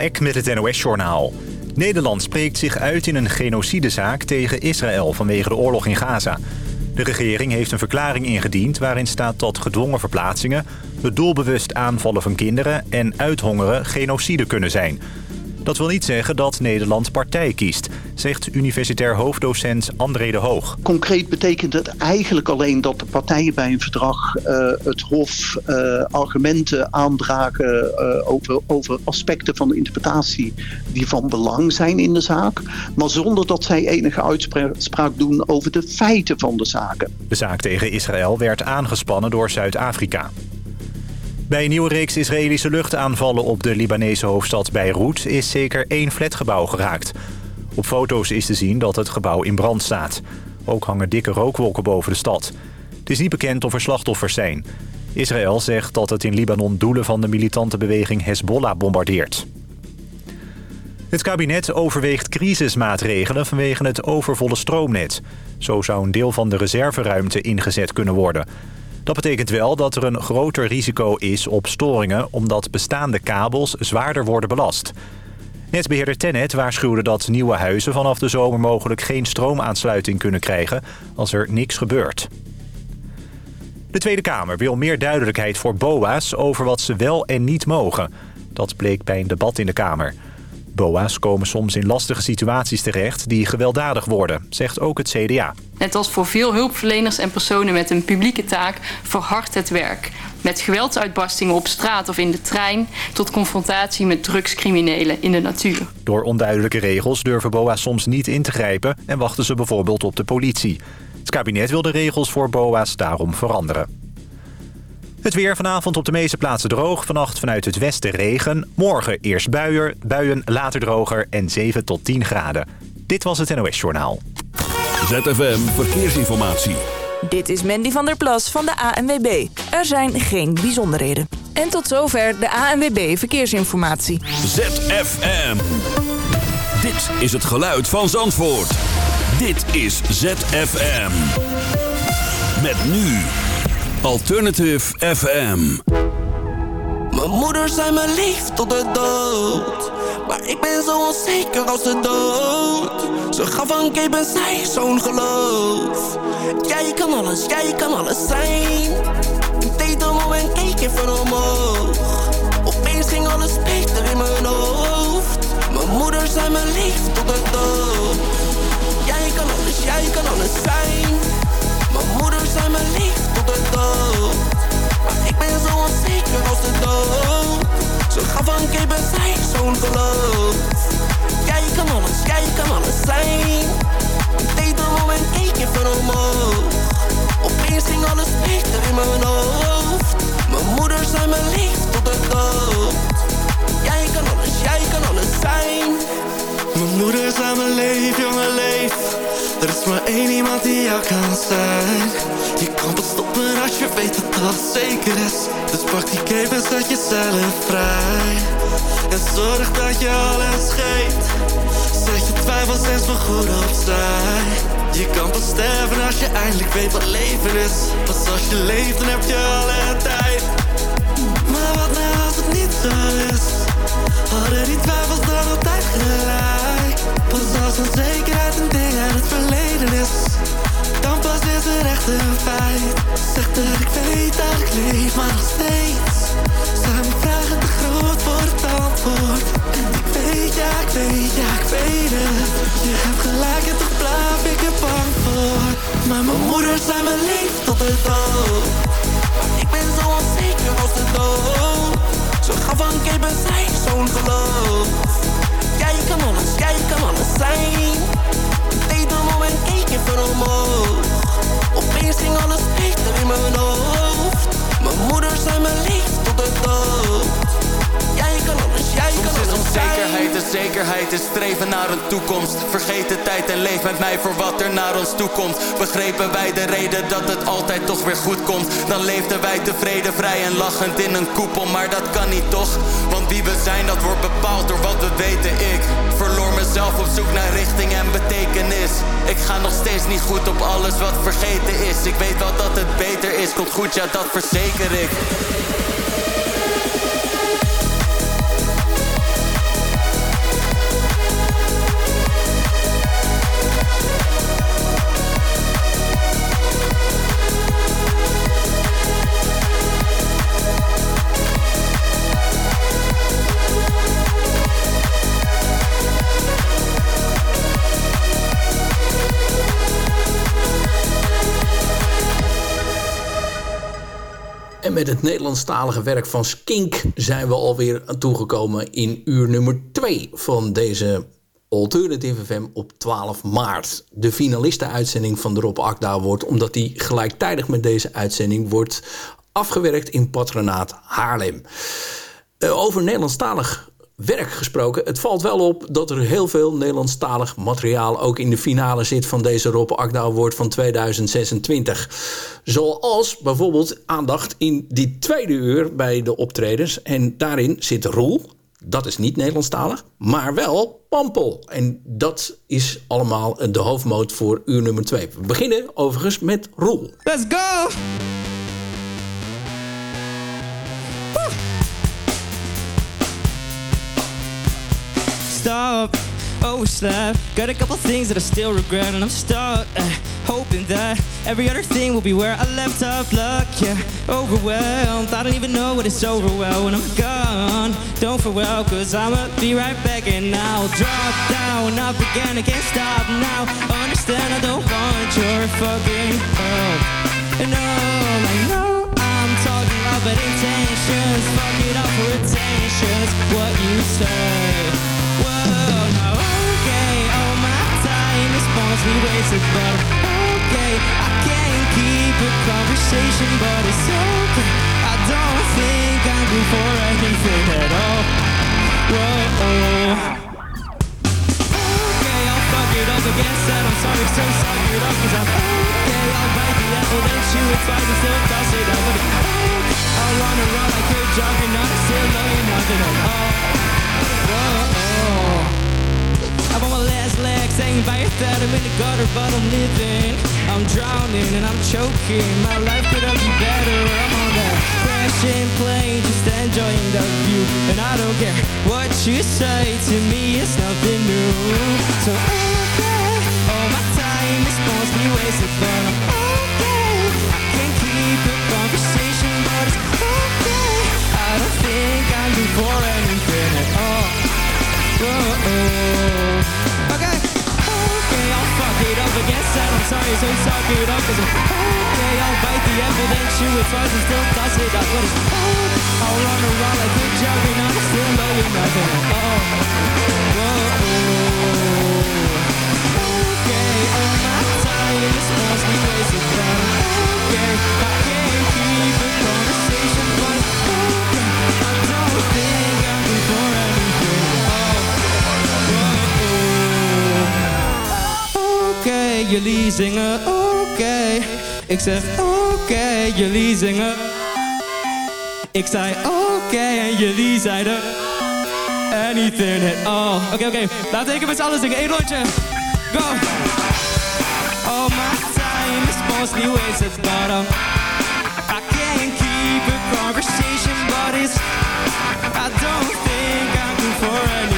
Met het NOS-journaal. Nederland spreekt zich uit in een genocidezaak tegen Israël vanwege de oorlog in Gaza. De regering heeft een verklaring ingediend waarin staat dat gedwongen verplaatsingen... het doelbewust aanvallen van kinderen en uithongeren genocide kunnen zijn... Dat wil niet zeggen dat Nederland partij kiest, zegt universitair hoofddocent André de Hoog. Concreet betekent het eigenlijk alleen dat de partijen bij een verdrag uh, het Hof uh, argumenten aandragen uh, over, over aspecten van de interpretatie die van belang zijn in de zaak, maar zonder dat zij enige uitspraak doen over de feiten van de zaken. De zaak tegen Israël werd aangespannen door Zuid-Afrika. Bij een nieuwe reeks Israëlische luchtaanvallen op de Libanese hoofdstad Beirut is zeker één flatgebouw geraakt. Op foto's is te zien dat het gebouw in brand staat. Ook hangen dikke rookwolken boven de stad. Het is niet bekend of er slachtoffers zijn. Israël zegt dat het in Libanon doelen van de militante beweging Hezbollah bombardeert. Het kabinet overweegt crisismaatregelen vanwege het overvolle stroomnet. Zo zou een deel van de reserveruimte ingezet kunnen worden. Dat betekent wel dat er een groter risico is op storingen... omdat bestaande kabels zwaarder worden belast. Netbeheerder Tennet waarschuwde dat nieuwe huizen vanaf de zomer mogelijk geen stroomaansluiting kunnen krijgen als er niks gebeurt. De Tweede Kamer wil meer duidelijkheid voor BOA's over wat ze wel en niet mogen. Dat bleek bij een debat in de Kamer. BOA's komen soms in lastige situaties terecht die gewelddadig worden, zegt ook het CDA. Net als voor veel hulpverleners en personen met een publieke taak verhardt het werk. Met geweldsuitbarstingen op straat of in de trein... tot confrontatie met drugscriminelen in de natuur. Door onduidelijke regels durven BOA's soms niet in te grijpen... en wachten ze bijvoorbeeld op de politie. Het kabinet wil de regels voor BOA's daarom veranderen. Het weer vanavond op de meeste plaatsen droog. Vannacht vanuit het westen regen. Morgen eerst buien, buien later droger en 7 tot 10 graden. Dit was het NOS Journaal. ZFM Verkeersinformatie. Dit is Mandy van der Plas van de ANWB. Er zijn geen bijzonderheden. En tot zover de ANWB Verkeersinformatie. ZFM. Dit is het geluid van Zandvoort. Dit is ZFM. Met nu... Alternative FM. Mijn moeder zei me lief tot de dood. Maar ik ben zo onzeker als de dood. Ze gaf een cape en zei zo'n geloof. Jij kan alles, jij kan alles zijn. Ik deed een moment, keek even omhoog. Opeens ging alles beter in mijn hoofd. Mijn moeder zei me lief tot de dood. Jij kan alles, jij kan alles zijn. Mijn moeder zei me lief tot de dood. Maar ik ben zo onzeker als de dood. Ze gaf een cape en zei zo'n geloof. Jij kan alles, jij kan alles zijn. Ik deed een moment, keek even omhoog. Opeens ging alles beter in mijn hoofd. Mijn moeder zei me lief tot de dood. Jij kan alles, jij kan alles zijn. Mijn moeder zei me leef, jongen leef. Er is maar één iemand die jou kan zijn. Je kan pas stoppen als je weet dat dat zeker is. Dus pak die cape en zet jezelf vrij. En zorg dat je alles geeft. Zet je twijfels eens voor goed opzij. Je kan pas sterven als je eindelijk weet wat leven is. Pas als je leeft dan heb je alle tijd. Maar wat nou als het niet zo is? Hadden die twijfels Maar mijn moeder zei me lief tot de dood ik ben zo onzeker als de dood Ze gaf een cape en zei zo'n geloof Jij kan alles, jij kan alles zijn. Deed een moment, keek even omhoog. Opeens ging alles beter in mijn hoofd. Mijn moeder zei me lief tot de dood. Is onzekerheid de zekerheid is streven naar een toekomst. Vergeet de tijd en leef met mij voor wat er naar ons toe komt. Begrepen wij de reden dat het altijd toch weer goed komt. Dan leefden wij tevreden, vrij en lachend in een koepel. Maar dat kan niet toch, want wie we zijn dat wordt bepaald door wat we weten. Ik verloor mezelf op zoek naar richting en betekenis. Ik ga nog steeds niet goed op alles wat vergeten is. Ik weet wel dat het beter is, komt goed, ja dat verzeker ik. Met het Nederlandstalige werk van Skink zijn we alweer toegekomen in uur nummer 2 van deze Alternative FM op 12 maart. De finalisten-uitzending van de Rob Akda wordt, omdat die gelijktijdig met deze uitzending wordt afgewerkt in Patronaat Haarlem. Uh, over Nederlandstalig werk gesproken. Het valt wel op dat er heel veel Nederlandstalig materiaal ook in de finale zit van deze Rob Akda Award van 2026. Zoals bijvoorbeeld aandacht in die tweede uur bij de optredens. En daarin zit Roel, dat is niet Nederlandstalig, maar wel Pampel. En dat is allemaal de hoofdmoot voor uur nummer 2. We beginnen overigens met Roel. Let's go! Stop, oh slap Got a couple things that I still regret And I'm stuck, uh, hoping that Every other thing will be where I left off. Luck, yeah, overwhelmed. I don't even know what it's over well When I'm gone, don't farewell Cause I'ma be right back And I'll drop down, up again I can't stop now. Understand I don't want your fucking help And no, I know I'm talking about intentions. Fuck it up for attentions What you say mostly wasted But okay, I can't keep a conversation But it's okay, I don't think I'm good for anything at all. Whoa, oh, oh. Okay, I'll fuck it up again Said I'm sorry, so suck it up Cause I'm okay, I'll bite the apple Then chew it twice and still toss it. Out But okay, I'll run around like a juggernaut And still you're nothing at all. Whoa, oh. Last leg, saying by your third I'm in the gutter, but I'm living I'm drowning and I'm choking My life could have been better. I'm on that crashing plane, just enjoying the view. And I don't care what you say to me It's nothing new. So okay, all my time is mostly wasted But I'm I'm sorry, so suck it up Cause I'm okay, I'll bite the apple Then chew it twice and still it up But it's okay, I'll run around like a juggernaut And still know you're nothing Whoa, Okay, all my time is mostly wasted But okay, I can't keep Jullie zingen oké. Ik zeg oké, jullie zingen. Ik zei oké en jullie zeiden anything at all. Oké, oké, laten we met z'n allen zingen. Eén rondje. Go. All my time is mostly wasted, but um, I can't keep a conversation, but it's I don't think I'm good for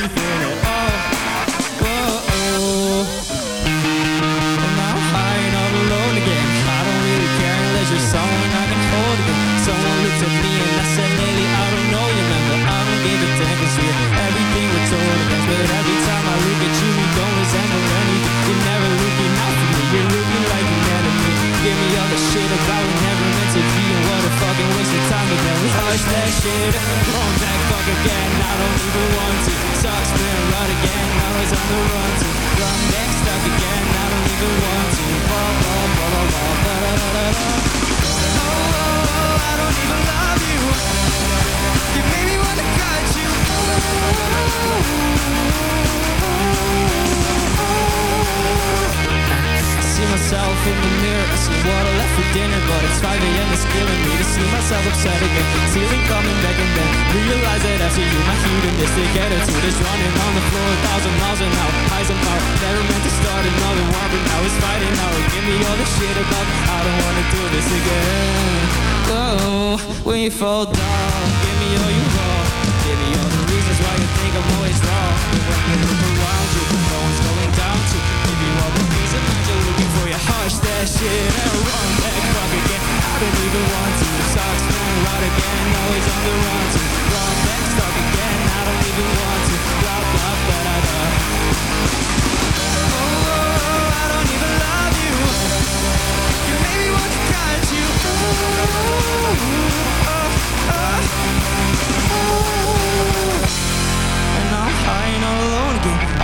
shit. Won't that fuck again. I don't even want to. Sucks been run again. I was on the run to Run next stuck again. I don't even want to. Ba ba ba ba ba da da da da Oh, I don't even love you You made me wanna cut you I see myself in the mirror. I see what I left for dinner But it's 5am, it's killing me. To see myself upset again. See after you My hedonistic attitude is running on the floor A thousand miles an hour Highs and power Never meant to start another war But now it's fighting now Give me all the shit about I don't wanna do this again. Oh, when you fall down Give me all you got Give me all the reasons why you think I'm always wrong. But when you look around you No one's going for you Hush that shit. And run back, clock again. I don't even want to. Socks down right again. Always on the run to. Run back, clock again. I don't even want to. Blah, blah, blah, da, da Oh, I don't even love you. You made me want to catch you. Oh, oh, oh, oh. And I'm high and all alone again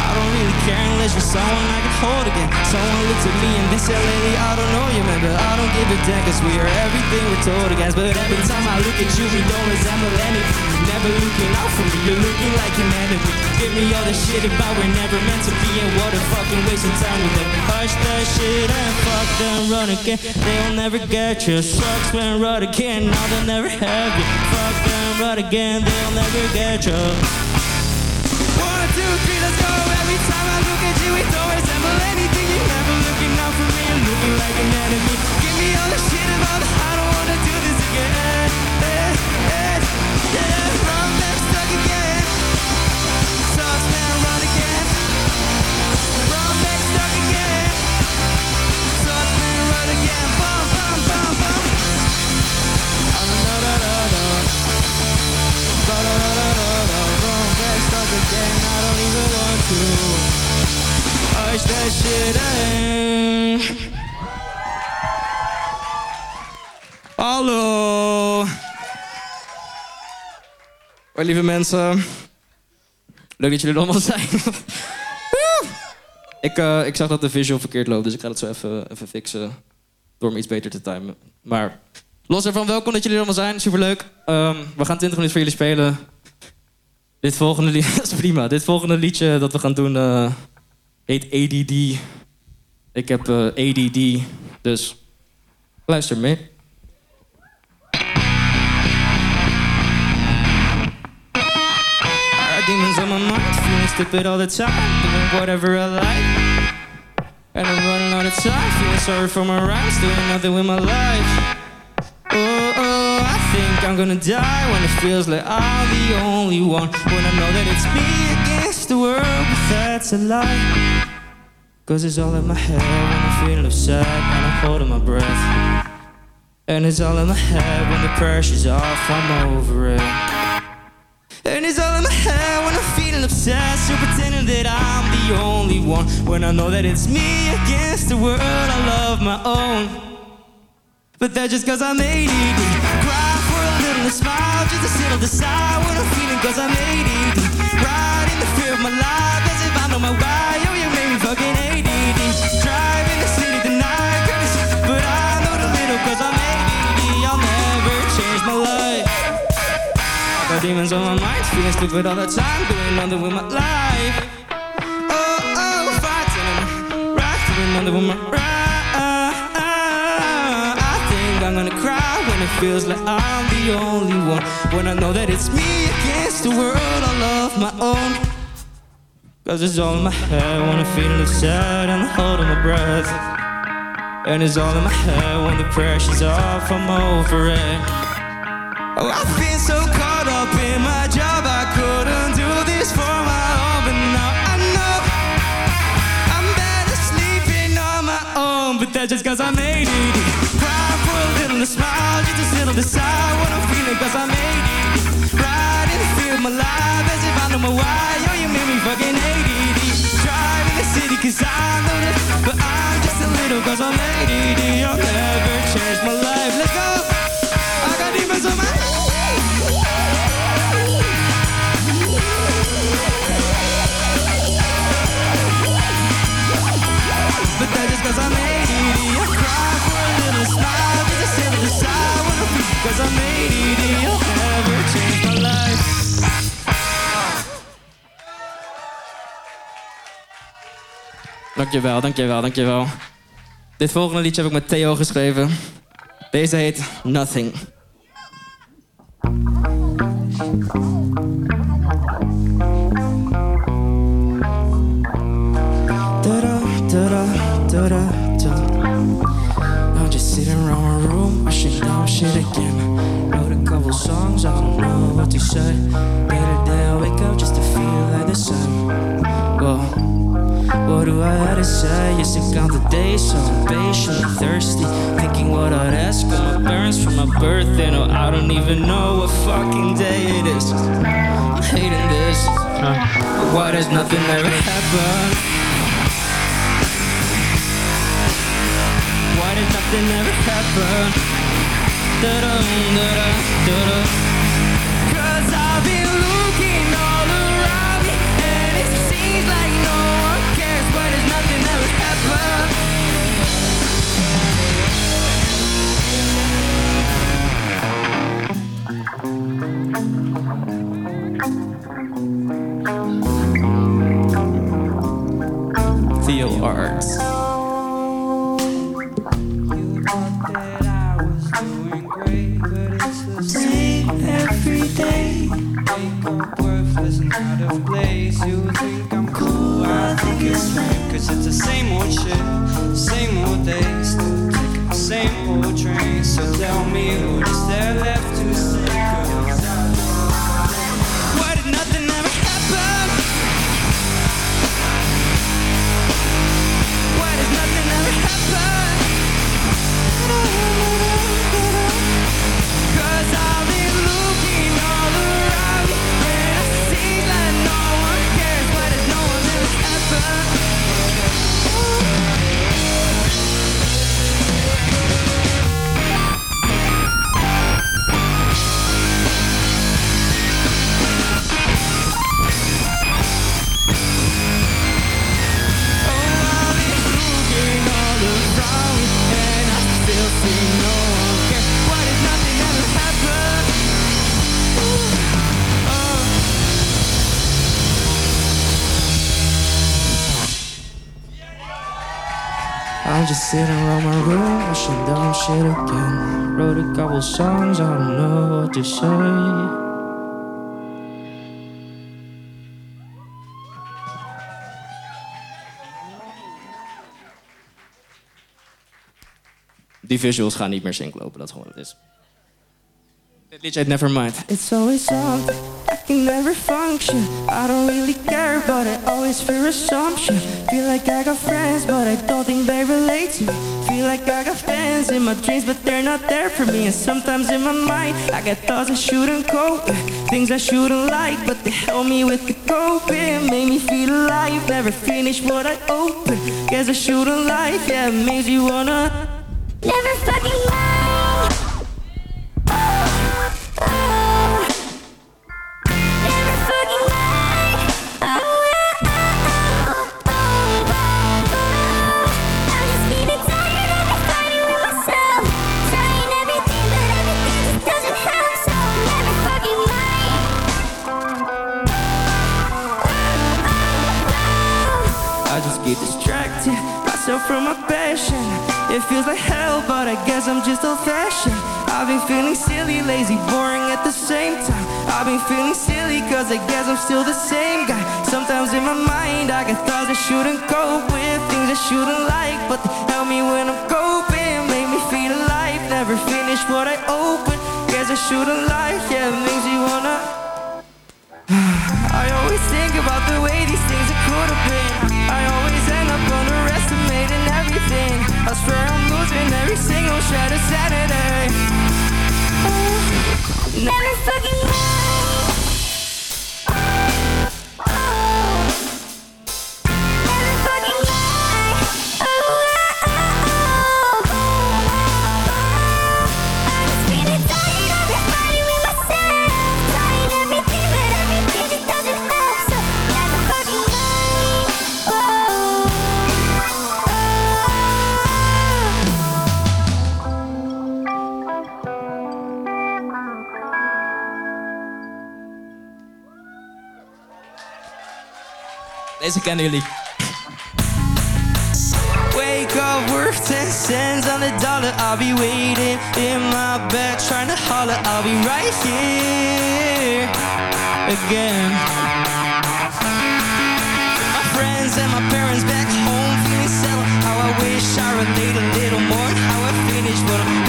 wish for someone I can hold again. Someone looked at me and they said, Lately, I don't know you, man, but I don't give a damn, cause we are everything we're told against. But every time I look at you, we don't resemble anything. Never looking out for me, you're looking like an enemy. Give me all the shit about we're never meant to be, and what a fucking waste of time with them. Hush that shit and fuck them, run again. They'll never get you. Sucks when run again, now they'll never have you. Fuck them, run again, they'll never get you. Time I look at you, it don't resemble anything. You're never looking out for me, you're looking like an enemy. Give me all the shit about I Hoi lieve mensen. Leuk dat jullie er allemaal zijn. Ik, eh, ik zag dat de visual verkeerd loopt, dus ik ga het zo even, even fixen. Door me iets beter te timen. Maar los ervan, welkom dat jullie er allemaal zijn. Superleuk. Ehm we gaan 20 minuten voor jullie spelen. Dit volgende liedje, dat is prima. Dit volgende liedje dat we gaan doen eh, heet ADD. Ik heb eh, ADD, dus luister mee. Stupid all the time, doing whatever I like. And I'm running out of time, feeling sorry for my rhymes, doing nothing with my life. Oh, oh, I think I'm gonna die when it feels like I'm the only one. When I know that it's me against the world, but that's a lie. Cause it's all in my head when I'm feeling upset and I'm holding my breath. And it's all in my head when the pressure's off, I'm over it. And it's all in my head when I'm feeling obsessed. You're pretending that I'm the only one. When I know that it's me against the world, I love my own. But that's just cause I'm ADD. Cry for a little smile just to on the side when I'm feeling cause I'm ADD. Right in the fear of my life as if I know my why. Oh, you made me fucking ADD. Driving the city tonight, crazy. But I know the little cause I'm ADD. I'll never change my life. Demons on my mind, feeling stupid all the time, doing nothing with my life. Oh, oh, fighting, right, doing nothing with my right. I think I'm gonna cry when it feels like I'm the only one. When I know that it's me against the world, I love my own. Cause it's all in my head when I'm feeling sad and I'm holding my breath. And it's all in my head when the pressure's off, I'm over it. Oh, I've been so caught cause I made it. Cry for a little and a smile just to settle the side What I'm feeling I made it. Ride in the field my life as if I know my why. Yo, you made me fucking hate it. Driving the city cause I know this But I'm just a little cause I made it. I'll never change my life, let's go. I got demons on my cause I'm ADD I cry for a little smile Just to sit to the side when I'm free Cause I'm ADD I'll never change my life Dankjewel, dankjewel, dankjewel. Dit volgende liedje heb ik met Theo geschreven. Deze heet Nothing. Know what to. Day I wake up just to feel like the sun. Well, what do I have to say? Yes, I count the days, so I'm patient thirsty. Thinking what I'd ask of my parents for my birthday. No, oh, I don't even know what fucking day it is. I'm hating this. But why does nothing ever happen? Why did nothing ever happen? Da-da, da-da, da-da. Theo Arts. Just sitting around my room, wishing dumb shit again. Wrote a couple songs, I don't know what to say. Die visuals gaan niet meer sync lopen, dat is gewoon het is. Dit liedje heet Nevermind. It's always something I can never function. I don't really care, but I always fear assumption. Feel like I got friends, but I don't think they relate to me. Feel like I got fans in my dreams, but they're not there for me. And sometimes in my mind, I get thoughts I shouldn't cope with, things I shouldn't like, but they help me with the coping. Make me feel alive, never finish what I open. Guess I shouldn't lie, yeah, it makes you wanna never fucking lie. I just get distracted myself from my passion. It feels like hell, but I guess I'm just old fashioned. I've been feeling silly, lazy, boring at the same time. I've been feeling silly, cause I guess I'm still the same guy. Sometimes in my mind, I get thoughts I shouldn't cope with, things I shouldn't like, but they help me when I'm coping. Make me feel alive, never finish what I open. Guess I shouldn't lie, yeah, it makes me wanna. I always think about the way these things fucking Deze kennen jullie. Wake up, worth 10 cents on the dollar. I'll be waiting in my bed, trying to holler. I'll be right here again. My friends and my parents back home feeling settled. How I wish I relate a little more. How I finish what I'm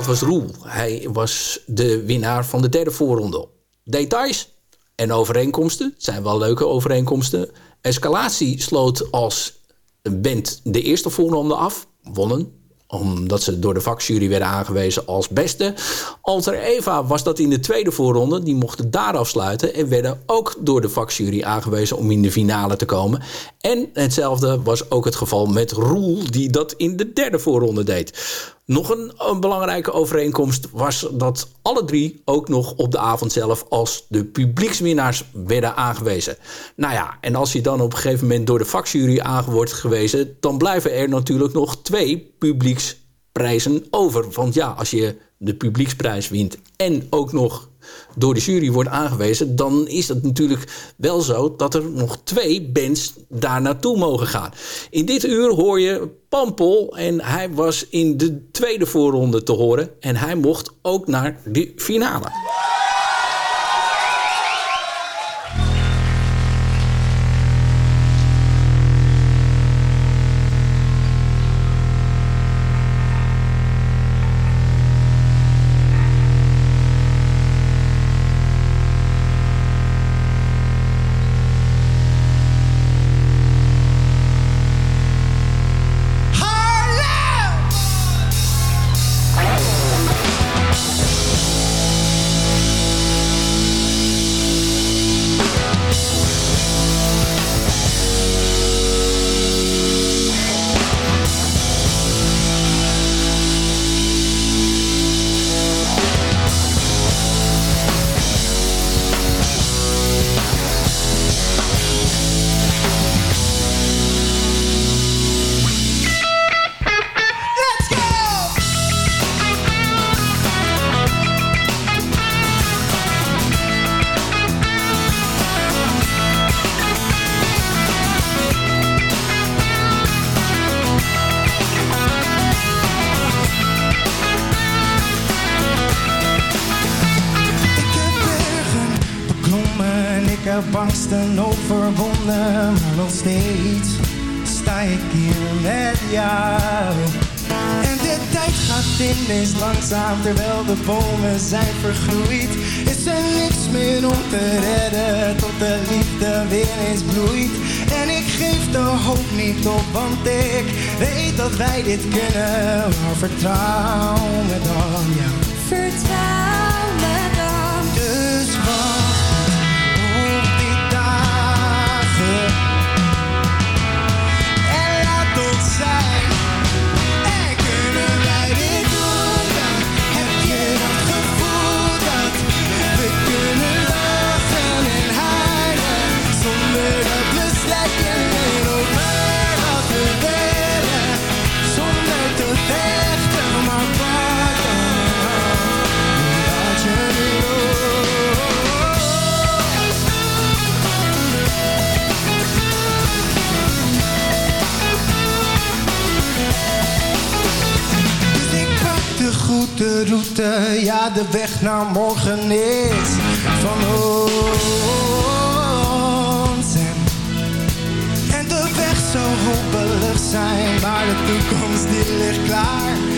dat was Roel. Hij was de winnaar van de derde voorronde. Details en overeenkomsten zijn wel leuke overeenkomsten. Escalatie sloot als band de eerste voorronde af. Wonnen omdat ze door de vakjury werden aangewezen als beste. Alter Eva was dat in de tweede voorronde. Die mochten daar afsluiten. En werden ook door de vakjury aangewezen om in de finale te komen. En hetzelfde was ook het geval met Roel. Die dat in de derde voorronde deed. Nog een, belangrijke overeenkomst was dat alle drie ook nog op de avond zelf als de publiekswinnaars werden aangewezen. Nou ja, en als je dan op een gegeven moment door de vakjury aan wordt gewezen, dan blijven er natuurlijk nog twee publieksprijzen over. Want ja, als je de publieksprijs wint en ook nog door de jury wordt aangewezen... dan is het natuurlijk wel zo dat er nog twee bands daar naartoe mogen gaan. In dit uur hoor je Pampel en hij was in de tweede voorronde te horen... en hij mocht ook naar de finale. Terwijl de bomen zijn vergroeid. Is er niks meer om te redden tot de liefde weer eens bloeit. En ik geef de hoop niet op, want ik weet dat wij dit kunnen. Maar vertrouw me dan, ja. Vertrouw de route, ja de weg naar morgen is van ons. En, de weg zou hopeloos zijn, maar de toekomst die ligt klaar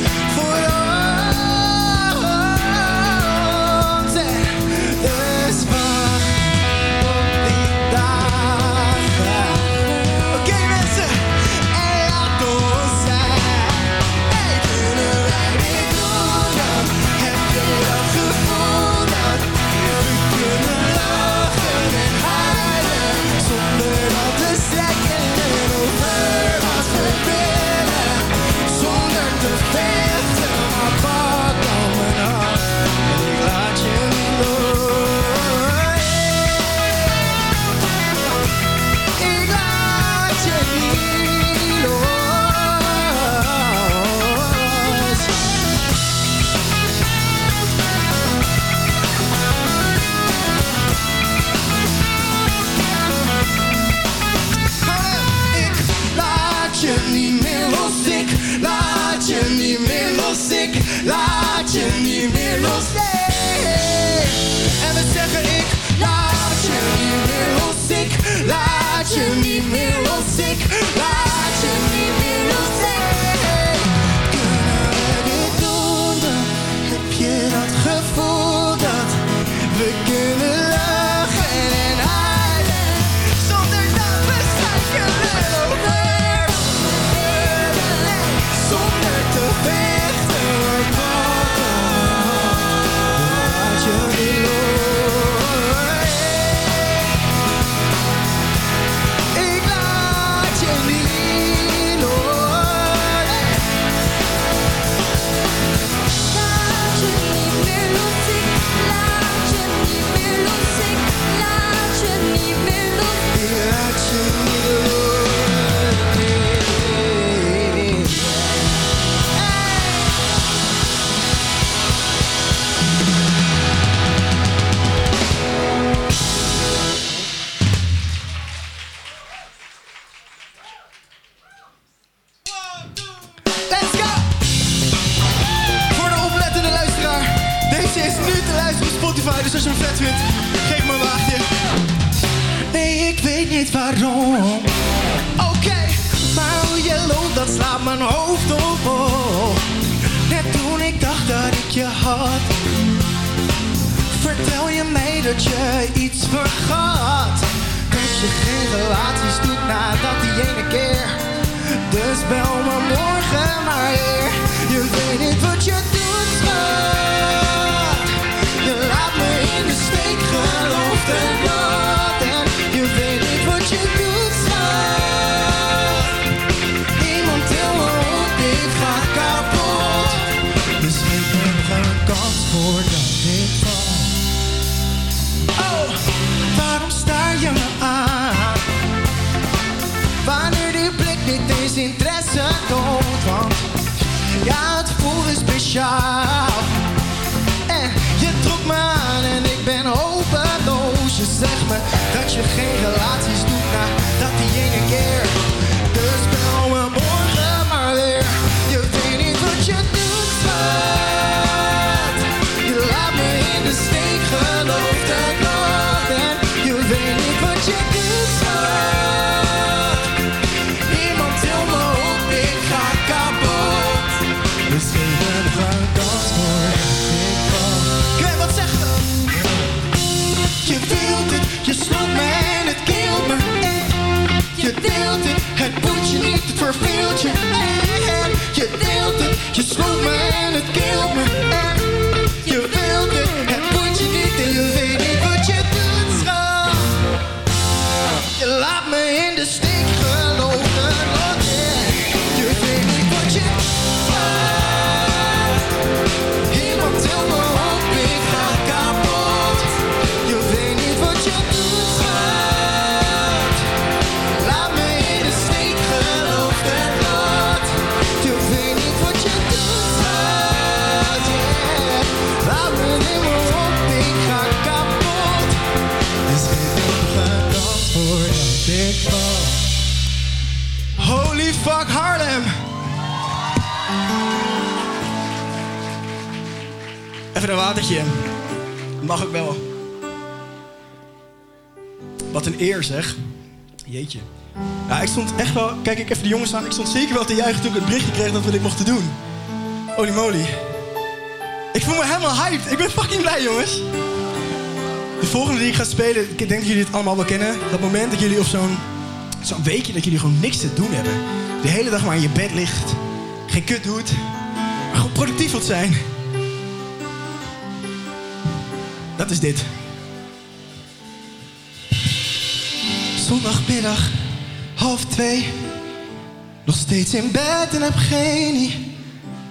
Je wilt het, je sloot me en het keelt me. En je deelt het, het boeit je niet, het verveelt je. En je deelt het, je sloot me en het keelt me. Een watertje. Mag ook wel. Wat een eer zeg. Jeetje. Ja, ik stond echt wel... Kijk ik even de jongens aan. Ik stond zeker wel te juichen toen ik het berichtje kreeg dat we dit mochten doen. Holy moly. Ik voel me helemaal hyped. Ik ben fucking blij, jongens. De volgende die ik ga spelen, ik denk dat jullie het allemaal wel kennen. Dat moment dat jullie op zo'n zo'n weekje dat jullie gewoon niks te doen hebben. De hele dag maar in je bed ligt. Geen kut doet. Maar gewoon productief wilt zijn. Dat is dit. Zondagmiddag, half twee. Nog steeds in bed en heb geen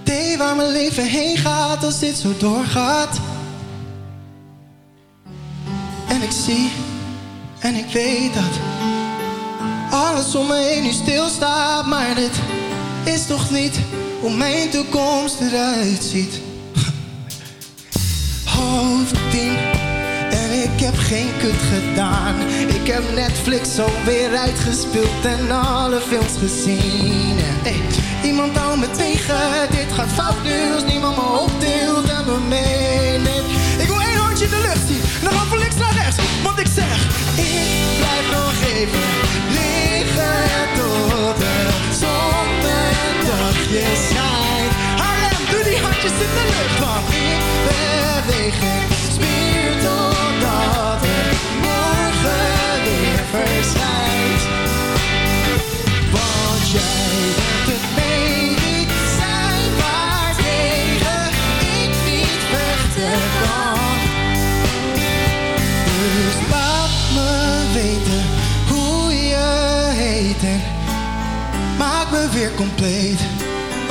idee waar mijn leven heen gaat als dit zo doorgaat. En ik zie en ik weet dat alles om me heen nu stilstaat. Maar dit is toch niet hoe mijn toekomst eruit ziet. En ik heb geen kut gedaan. Ik heb Netflix alweer uitgespeeld en alle films gezien. En, hey, iemand hou me tegen, dit gaat fout nu als niemand me optilt en me meeneemt. Ik wil één handje in de lucht zien, en dan van links naar rechts. Want ik zeg, ik blijf nog even liggen tot de zon een dagje. Handjes in de lucht, want ik beweeg geen spier totdat het morgen weer verschijnt. Want jij bent het medicijn waartegen ik niet vechten kan. Dus laat me weten hoe je heet en maak me weer compleet.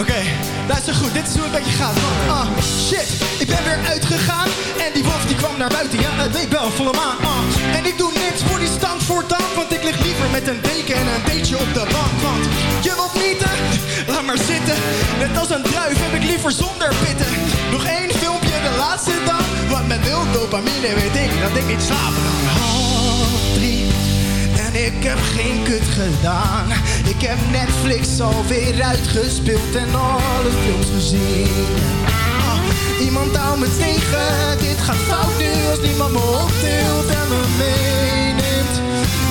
Oké, luister goed, dit is hoe het met je gaat. Ah, shit, ik ben weer uitgegaan en die wolf die kwam naar buiten. Ja, het weet wel, volle maan. Ah, en ik doe niks voor die stank voor dank, want ik lig liever met een deken en een beetje op de bank. Want je wilt nieten, laat maar zitten. Net als een druif heb ik liever zonder pitten. Nog één filmpje, de laatste dan. Want met nul dopamine weet ik dat ik niet slapen kan. Ik heb geen kut gedaan. Ik heb Netflix alweer uitgespeeld en alle films gezien. Ah, Iemand hou me tegen, dit gaat fout nu als niemand me optilt en me meeneemt.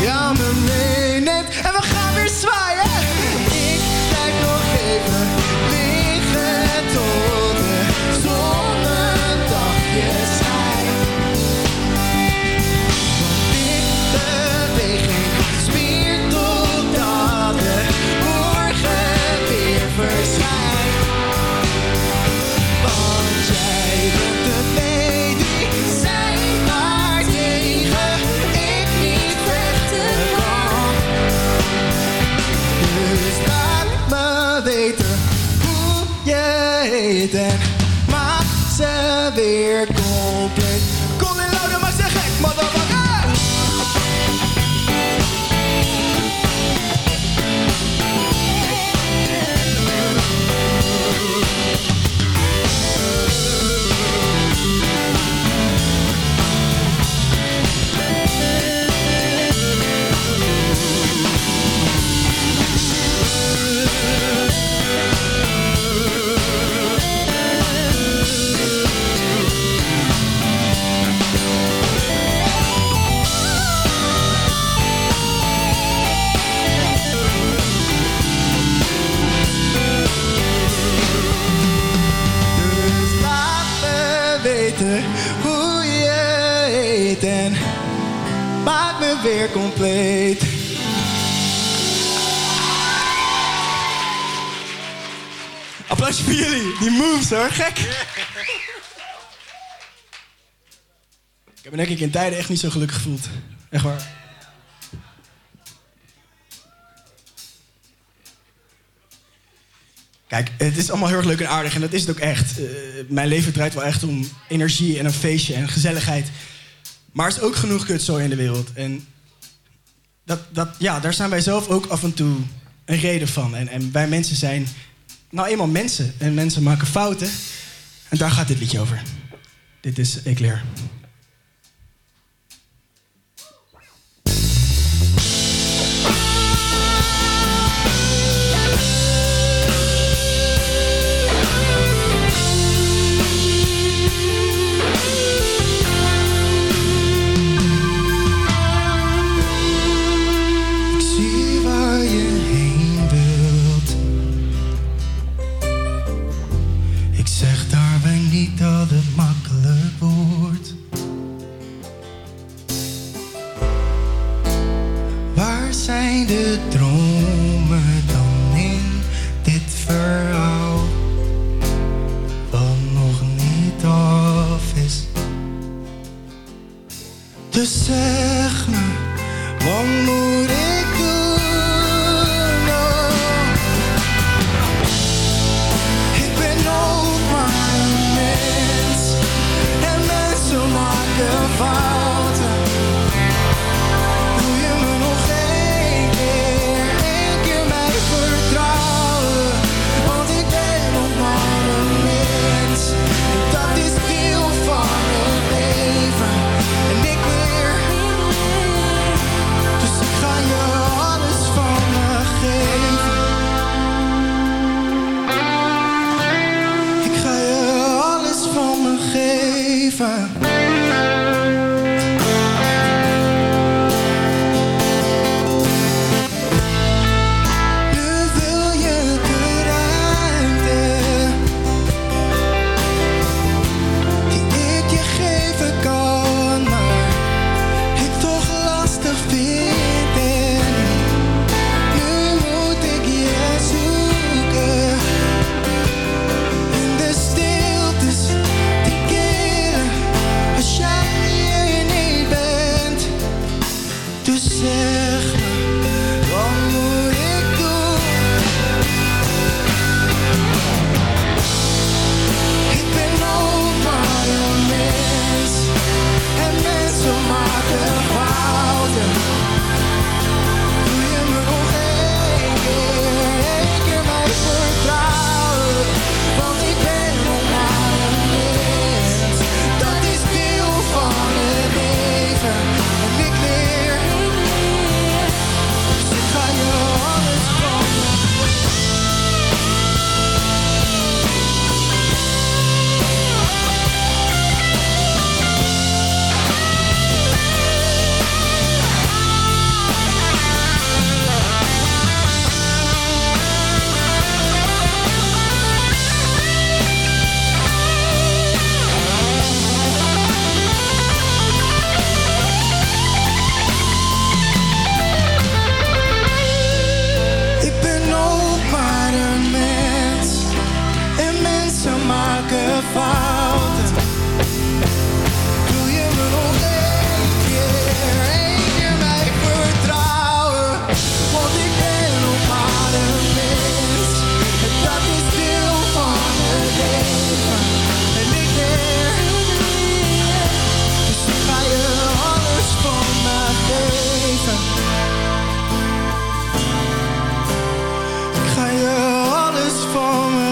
Ja, me meeneemt. En we gaan weer zwaaien. Ik blijf nog even liggen tot heb ik in tijden echt niet zo gelukkig gevoeld. Echt waar. Kijk, het is allemaal heel erg leuk en aardig en dat is het ook echt. Eh, mijn leven draait wel echt om energie en een feestje en gezelligheid. Maar er is ook genoeg kutzooi in de wereld. En dat, dat, ja, daar zijn wij zelf ook af en toe een reden van. En, en wij mensen zijn nou eenmaal mensen. En mensen maken fouten. En daar gaat dit liedje over. Dit is. Ik zeg me, wat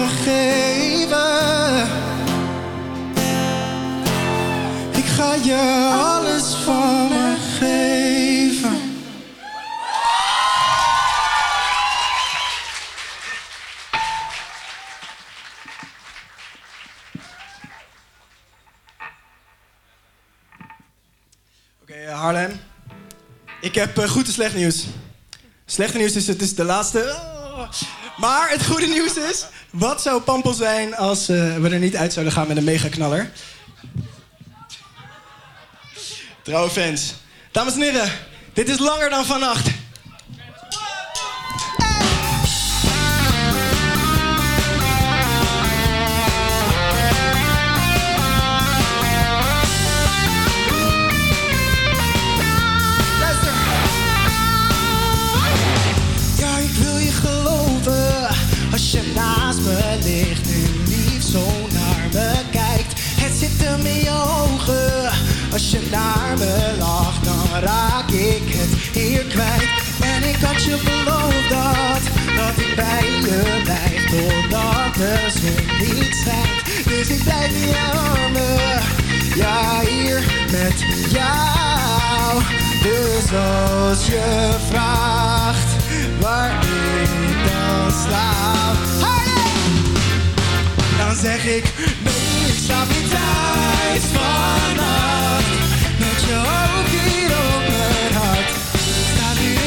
vergeven. Ik ga je alles van me geven. Oké, Harlem. Ik heb eh, goed en slecht nieuws. Slecht nieuws is, het is de laatste... Oh. Maar het goede nieuws is, wat zou Pampel zijn als eh, we er niet uit zouden gaan met een megaknaller? Trouwe fans. Dames en heren, dit is langer dan vannacht. Had je beloofd dat, dat ik bij je blijf totdat de zon niet schijnt. Dus ik blijf in je armen. Ja, hier met jou. Dus als je vraagt waar ik dan slaap, dan zeg ik nee, ik slaap niet thuis vannacht. Met je hoofd hier op mijn hart.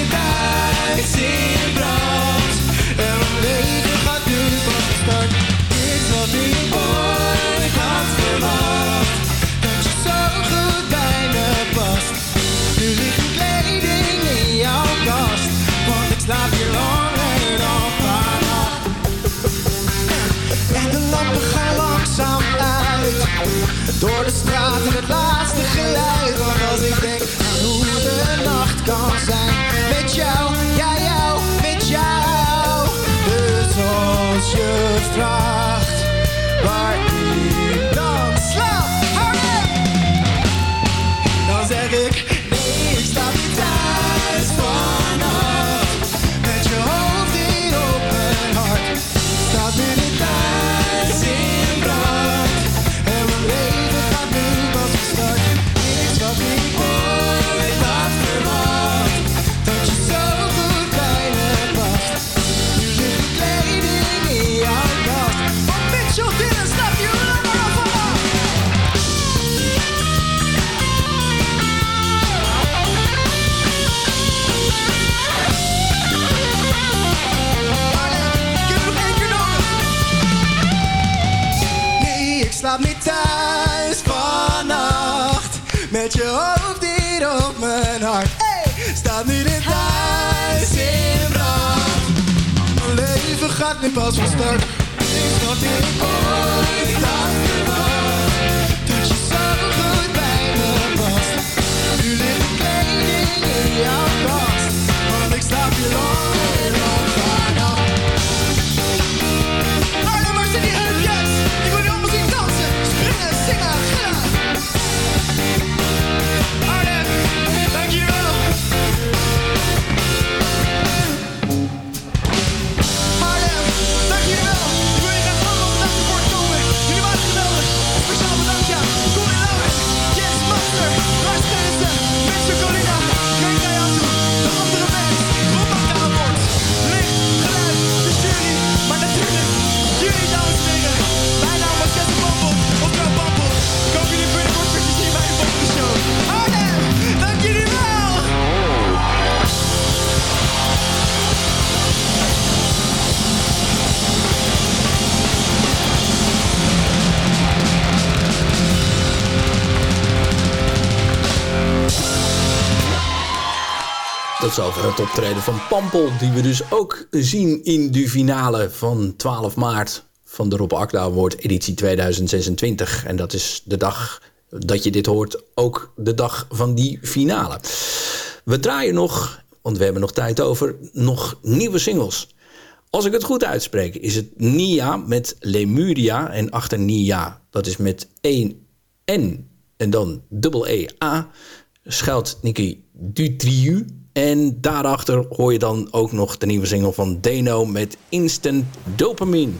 In brand. En mijn leven gaat nu van start. Is wat pas van start. Ik ooit Tot zover het optreden van Pampel, die we dus ook zien in de finale van 12 maart van de Rob Akda Award editie 2026. En dat is de dag dat je dit hoort, ook de dag van die finale. We draaien nog, want we hebben nog tijd over, nog nieuwe singles. Als ik het goed uitspreek, is het Nia met Lemuria en achter Nia, dat is met 1 N en dan dubbel E A, schuilt Nicky Dutrieu. En daarachter hoor je dan ook nog de nieuwe single van Deno met Instant Dopamine.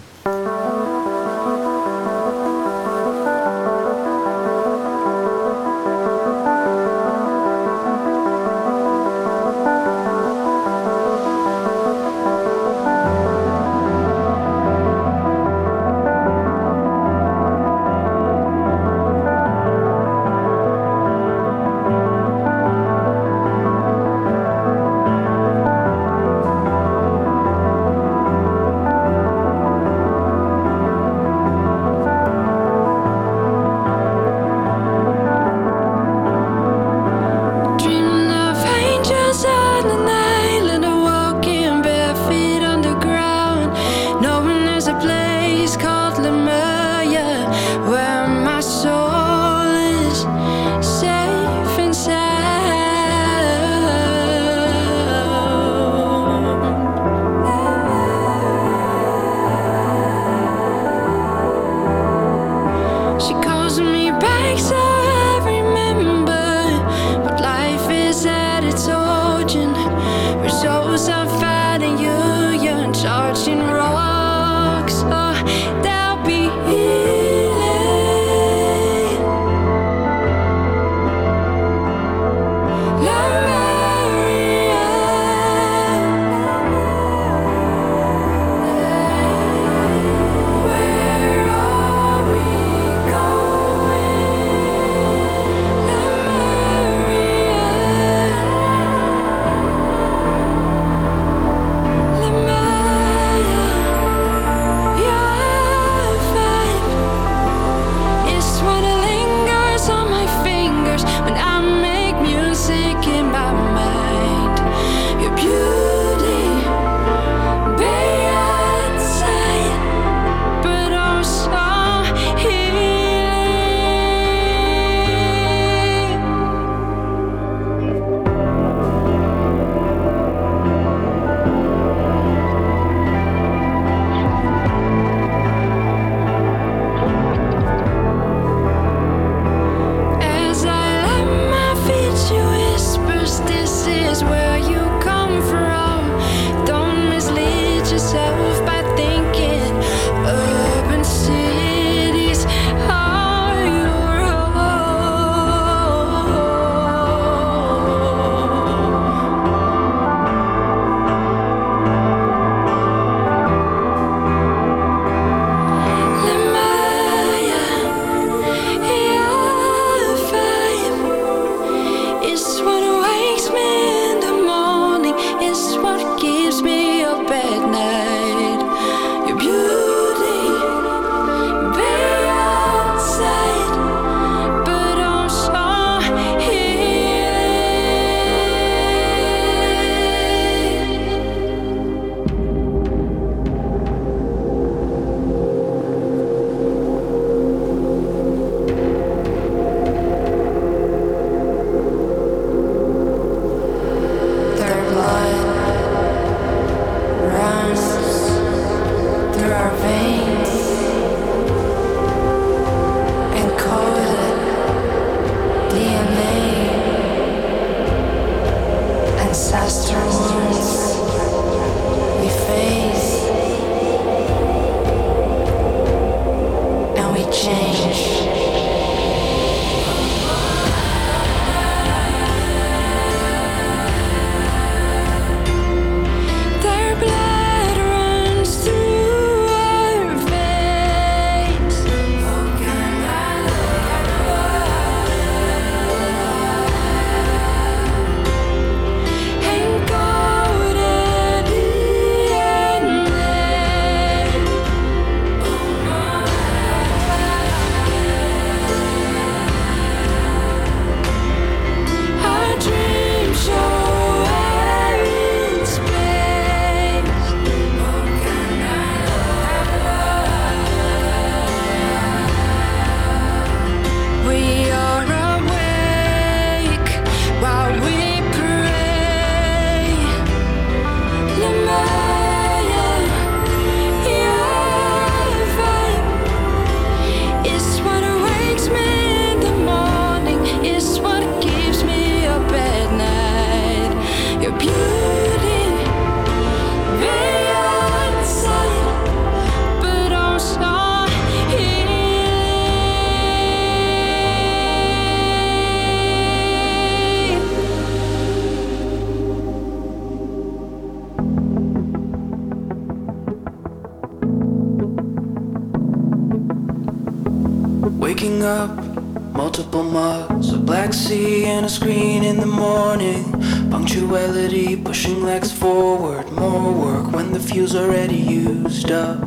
Used up.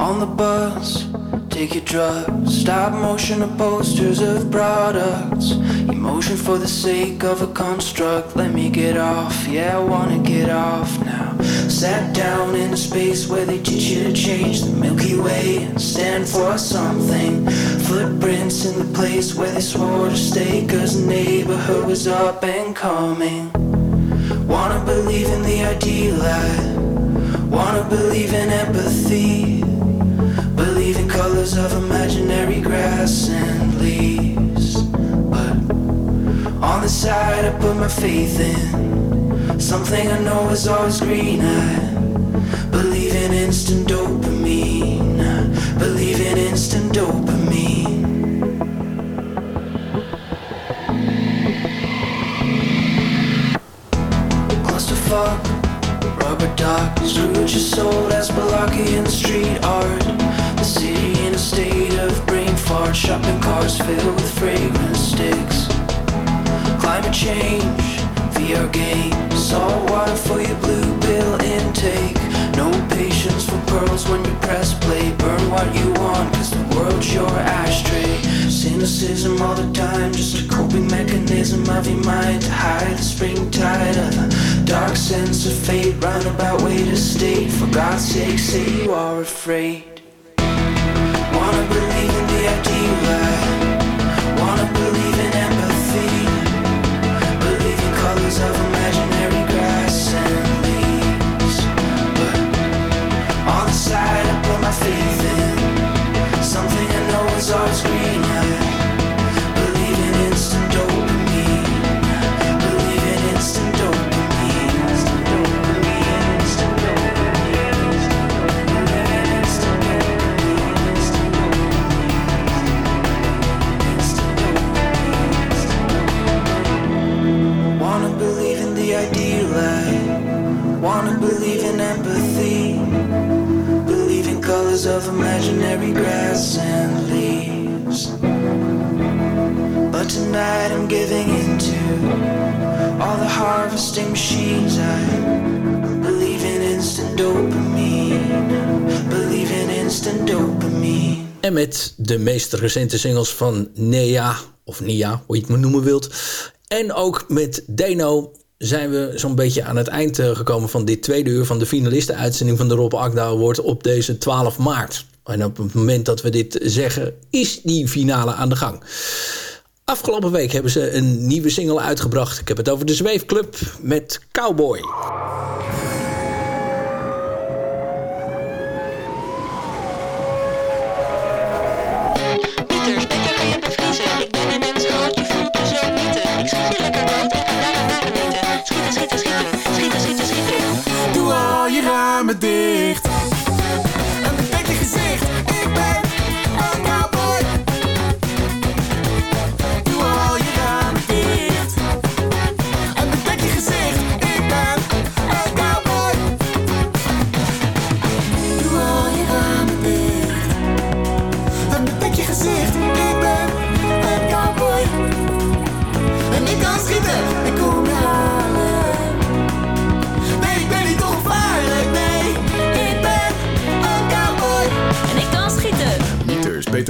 On the bus, take your drugs, stop motion of posters of products. Emotion for the sake of a construct. Let me get off, yeah, I wanna get off now. Sat down in a space where they teach you to change the Milky Way and stand for something. Footprints in the place where they swore to stay, cause the neighborhood was up and coming. Wanna believe in the ideal life, wanna believe in empathy. Believe in colors of imaginary grass and leaves. But on the side, I put my faith in something I know is always green. I believe in instant dopamine. I believe in instant dopamine. Change, VR games, salt water for your blue pill intake. No patience for pearls when you press play. Burn what you want, cause the world's your ashtray. Cynicism all the time, just a coping mechanism of your mind to hide the spring tide of a dark sense of fate. Roundabout way to state, for God's sake, say you are afraid. Wanna believe in the ideal life, promises of imaginary grass and leaves. But tonight I'm giving into all the harvesting machines. I believe in instant dopamine. Believe in instant dopamine. En met de meest recente singles van Nea, of Nia, hoe je het maar noemen wilt. En ook met Deno zijn we zo'n beetje aan het eind eh, gekomen van dit tweede uur van de finalisten-uitzending van de Rob Akda Award op deze 12 maart. En op het moment dat we dit zeggen, is die finale aan de gang. Afgelopen week hebben ze een nieuwe single uitgebracht. Ik heb het over de Zweefclub met Cowboy. dicht.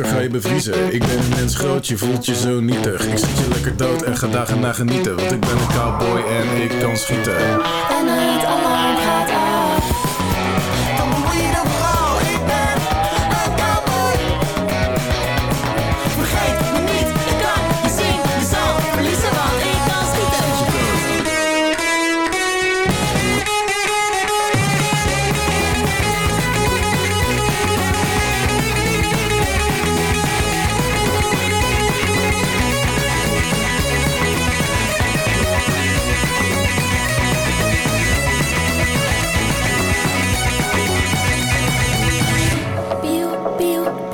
Ga je bevriezen. Ik ben een mens groot, je voelt je zo nietig. Ik zit je lekker dood en ga dagen na genieten. Want ik ben een cowboy en ik kan schieten. you.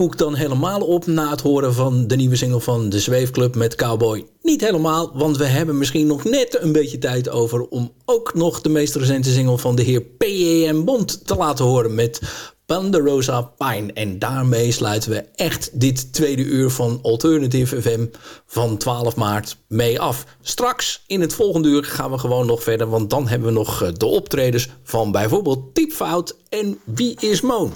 Koek dan helemaal op na het horen van de nieuwe single van de Zweefclub met Cowboy? Niet helemaal, want we hebben misschien nog net een beetje tijd over... om ook nog de meest recente single van de heer P.E.M. Bond te laten horen met Ponderosa Pine. En daarmee sluiten we echt dit tweede uur van Alternative FM van 12 maart mee af. Straks in het volgende uur gaan we gewoon nog verder... want dan hebben we nog eh, de optredens van bijvoorbeeld Typfout en Wie is Moon.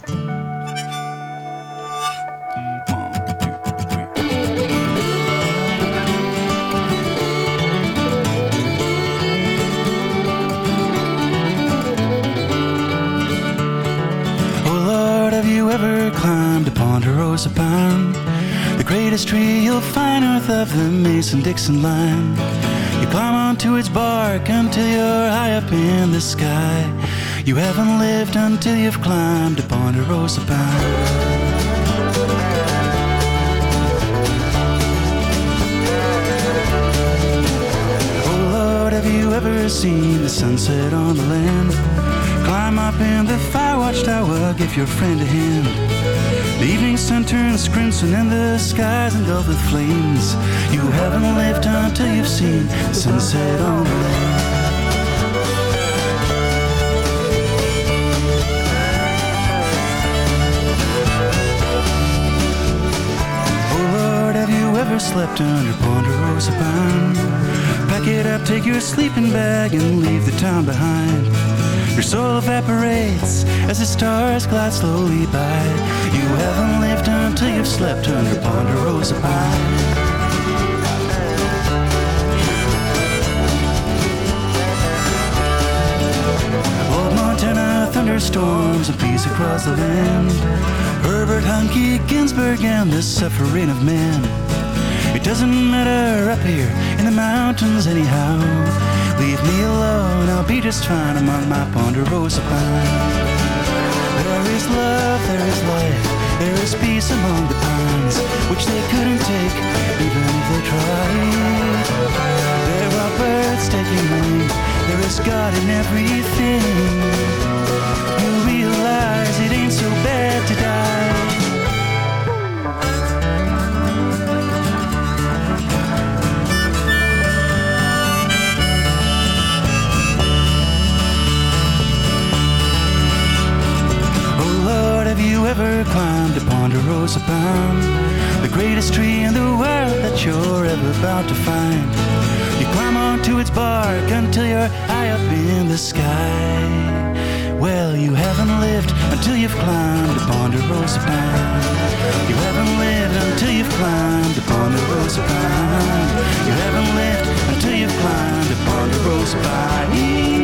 Pine? The greatest tree you'll find north of the Mason-Dixon line. You climb onto its bark until you're high up in the sky. You haven't lived until you've climbed upon a ponderosa pine. Oh Lord, have you ever seen the sunset on the land? Climb up in the fire watchtower, give your friend a hand. The evening sun turns crimson and the skies engulfed with flames. You haven't lived until you've seen the sunset on the land. Oh Lord, have you ever slept under Ponderosa Pine? Pack it up, take your sleeping bag, and leave the town behind. Your soul evaporates as the stars glide slowly by. You haven't lived until you've slept under Ponderosa Pine. Old Montana thunderstorms and peace across the land. Herbert Hunky Ginsburg and the suffering of man. It doesn't matter up here in the mountains anyhow. Leave me alone, I'll be just fine among my ponderosa pines. There is love, there is life, there is peace among the pines, which they couldn't take even if they tried. There are birds taking wing, there is God in everything. You realize it ain't so bad to die. You ever climbed upon a ponderosa pine? The greatest tree in the world that you're ever about to find. You climb onto its bark until you're high up in the sky. Well, you haven't lived until you've climbed a ponderosa pine. You haven't lived until you've climbed a ponderosa pine. You haven't lived until you've climbed upon a ponderosa pine.